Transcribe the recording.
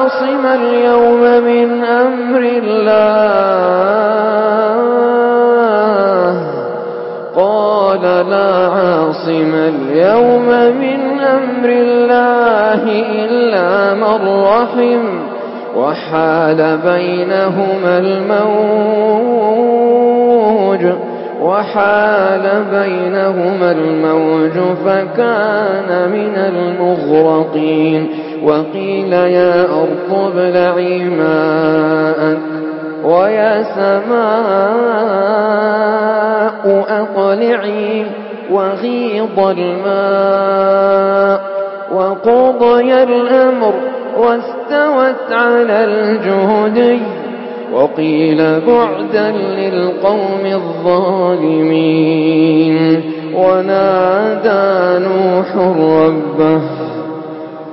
عاصم اليوم من أمر الله. قال لا عاصم اليوم من أمر الله إلا من رحم وحال بينهما الموج. وحال بينهما الموج فكان من المغرقين. وقيل يا أرض ابلعي ماءك ويا سماء أقلعي وغيض الماء وقضي الأمر واستوت على الجهدي وقيل بعدا للقوم الظالمين ونادى نوح